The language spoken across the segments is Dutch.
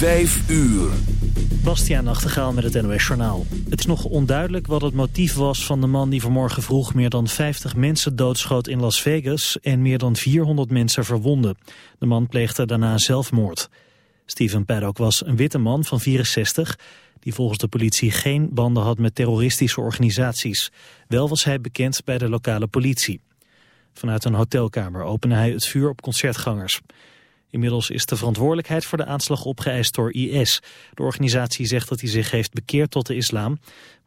Vijf uur. Bastiaan Nachtegaal met het NOS Journaal. Het is nog onduidelijk wat het motief was van de man die vanmorgen vroeg meer dan 50 mensen doodschoot in Las Vegas en meer dan 400 mensen verwondde. De man pleegde daarna zelfmoord. Steven Paddock was een witte man van 64 die volgens de politie geen banden had met terroristische organisaties. Wel was hij bekend bij de lokale politie. Vanuit een hotelkamer opende hij het vuur op concertgangers. Inmiddels is de verantwoordelijkheid voor de aanslag opgeëist door IS. De organisatie zegt dat hij zich heeft bekeerd tot de islam,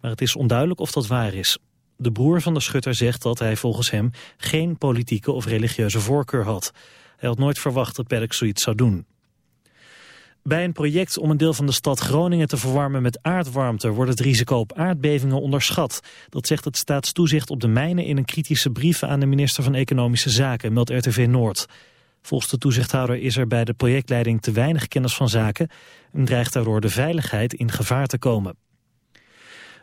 maar het is onduidelijk of dat waar is. De broer van de schutter zegt dat hij volgens hem geen politieke of religieuze voorkeur had. Hij had nooit verwacht dat Paddock zoiets zou doen. Bij een project om een deel van de stad Groningen te verwarmen met aardwarmte wordt het risico op aardbevingen onderschat. Dat zegt het staatstoezicht op de mijnen in een kritische brief aan de minister van Economische Zaken, meldt RTV Noord. Volgens de toezichthouder is er bij de projectleiding te weinig kennis van zaken en dreigt daardoor de veiligheid in gevaar te komen.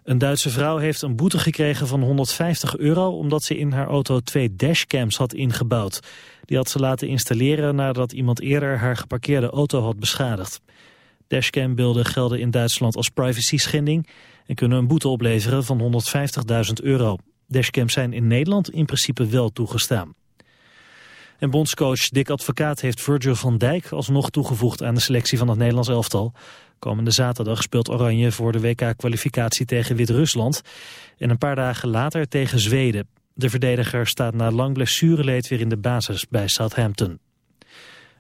Een Duitse vrouw heeft een boete gekregen van 150 euro omdat ze in haar auto twee dashcams had ingebouwd. Die had ze laten installeren nadat iemand eerder haar geparkeerde auto had beschadigd. Dashcambeelden gelden in Duitsland als privacy schending en kunnen een boete opleveren van 150.000 euro. Dashcams zijn in Nederland in principe wel toegestaan. En bondscoach Dick Advocaat heeft Virgil van Dijk alsnog toegevoegd aan de selectie van het Nederlands elftal. Komende zaterdag speelt Oranje voor de WK-kwalificatie tegen Wit-Rusland en een paar dagen later tegen Zweden. De verdediger staat na lang blessureleed weer in de basis bij Southampton.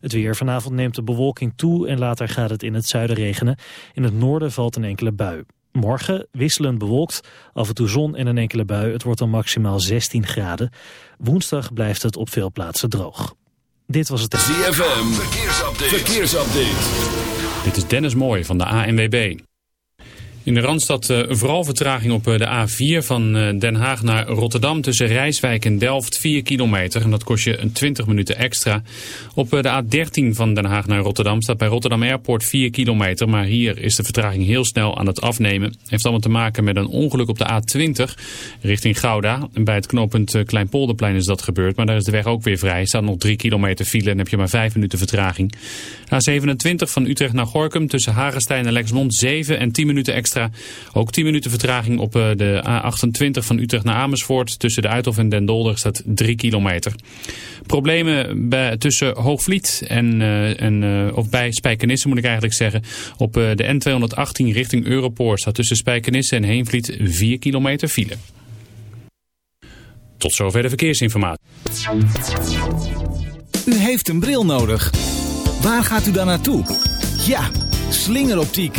Het weer. Vanavond neemt de bewolking toe en later gaat het in het zuiden regenen. In het noorden valt een enkele bui. Morgen wisselend bewolkt, af en toe zon en een enkele bui. Het wordt dan maximaal 16 graden. Woensdag blijft het op veel plaatsen droog. Dit was het... ZFM, verkeersupdate. verkeersupdate. Dit is Dennis Mooij van de ANWB. In de Randstad uh, vooral vertraging op uh, de A4 van uh, Den Haag naar Rotterdam tussen Rijswijk en Delft 4 kilometer. En dat kost je een 20 minuten extra. Op de A13 van Den Haag naar Rotterdam staat bij Rotterdam Airport 4 kilometer. Maar hier is de vertraging heel snel aan het afnemen. Heeft allemaal te maken met een ongeluk op de A20 richting Gouda. Bij het knooppunt Kleinpolderplein is dat gebeurd. Maar daar is de weg ook weer vrij. Staat nog 3 kilometer file en heb je maar 5 minuten vertraging. A27 van Utrecht naar Gorkum tussen Hagestein en Lexmond 7 en 10 minuten extra. Ook 10 minuten vertraging op de A28 van Utrecht naar Amersfoort. Tussen de Uithof en Den Dolder staat 3 kilometer. Problemen bij, tussen Hoogvliet en, uh, en uh, of bij Spijkenisse moet ik eigenlijk zeggen. Op de N218 richting Europoort staat tussen Spijkenisse en Heenvliet 4 kilometer file. Tot zover de verkeersinformatie. U heeft een bril nodig. Waar gaat u dan naartoe? Ja, slingeroptiek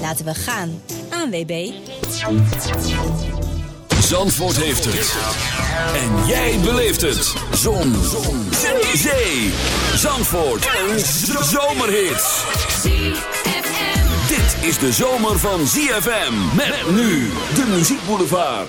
Laten we gaan. ANWB. Zandvoort heeft het. En jij beleeft het. Zon. Zon. Zee. Zandvoort. Een zomerhit. Dit is de zomer van ZFM. Met nu de Muziek Boulevard.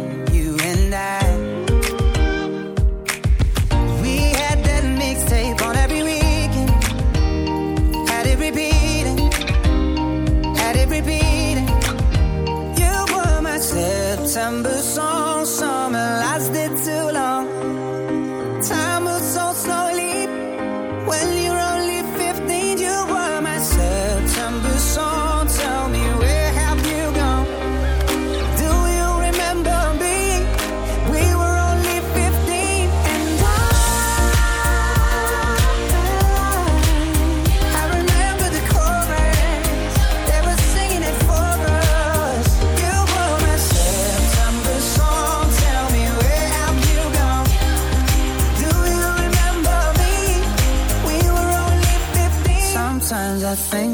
September.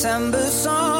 September song.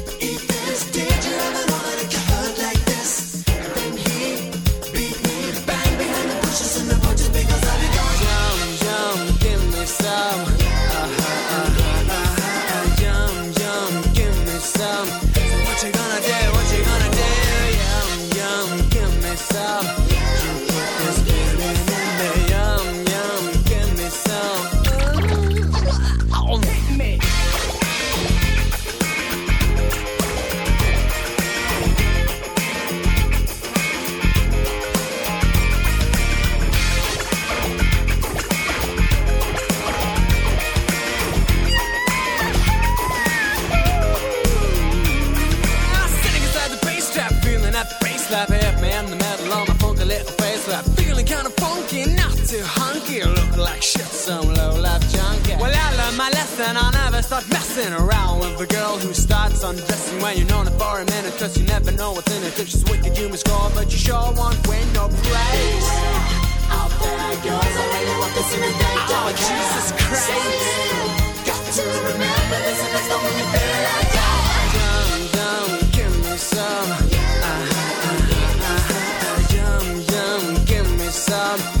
face. Feeling kind of funky, not too hunky, look like shit, some low life junkie. Well, I learned my lesson, I'll never start messing around with a girl who starts undressing when you're known her for a minute, cause you never know what's in it. If she's wicked, you must score, but you sure won't win no praise. Out there goes, I really want to see me thank Oh, Jesus Christ. Got to remember this, and it's the when you feel like some.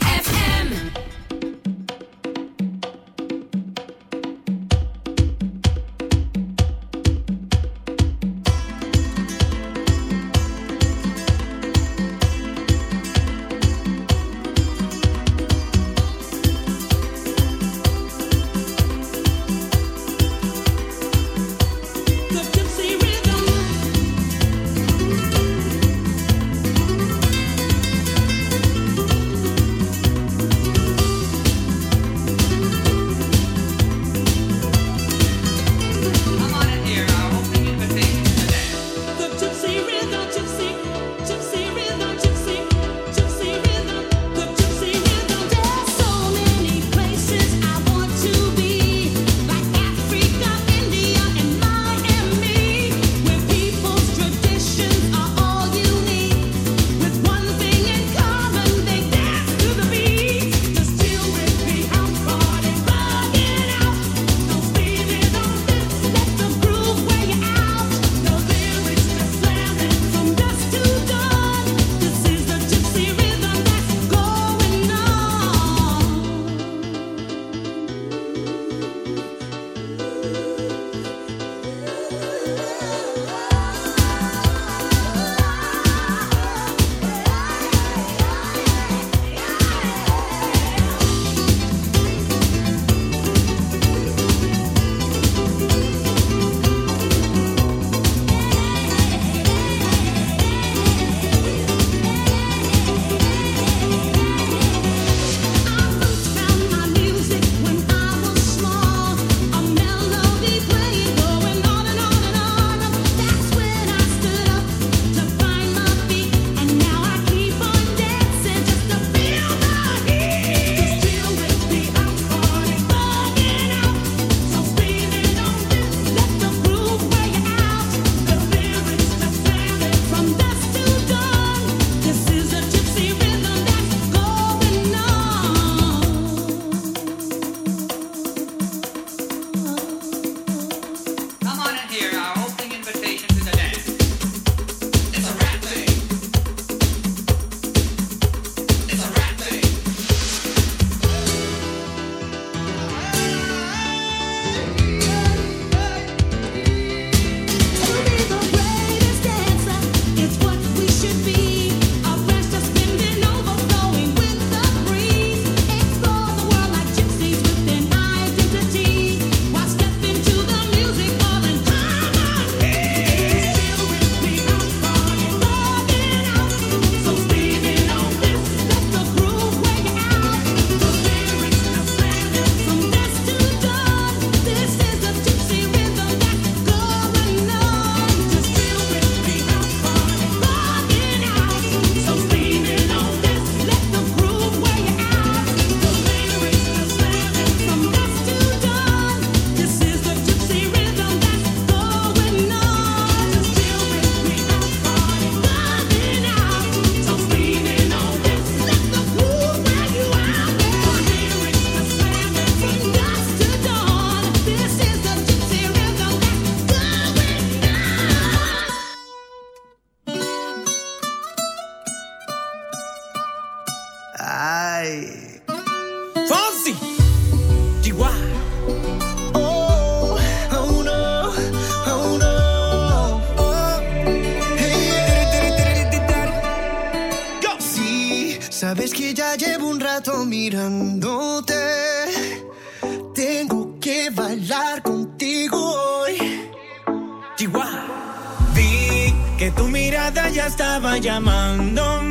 Hey, Go. Sí, sabes que ya llevo un rato mirándote. Tengo que bailar contigo hoy. Chihuahua. Vi que tu mirada ya estaba llamándome.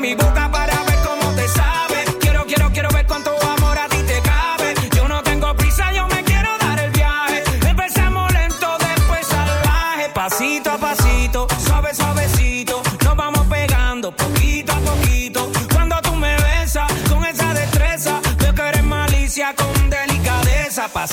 mi boca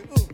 Ooh.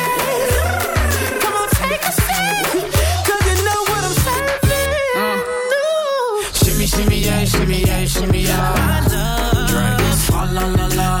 Shimmy, yeah, shimmy, yeah, shimmy, yeah, shimmy, yeah. Drink. Swalla la la.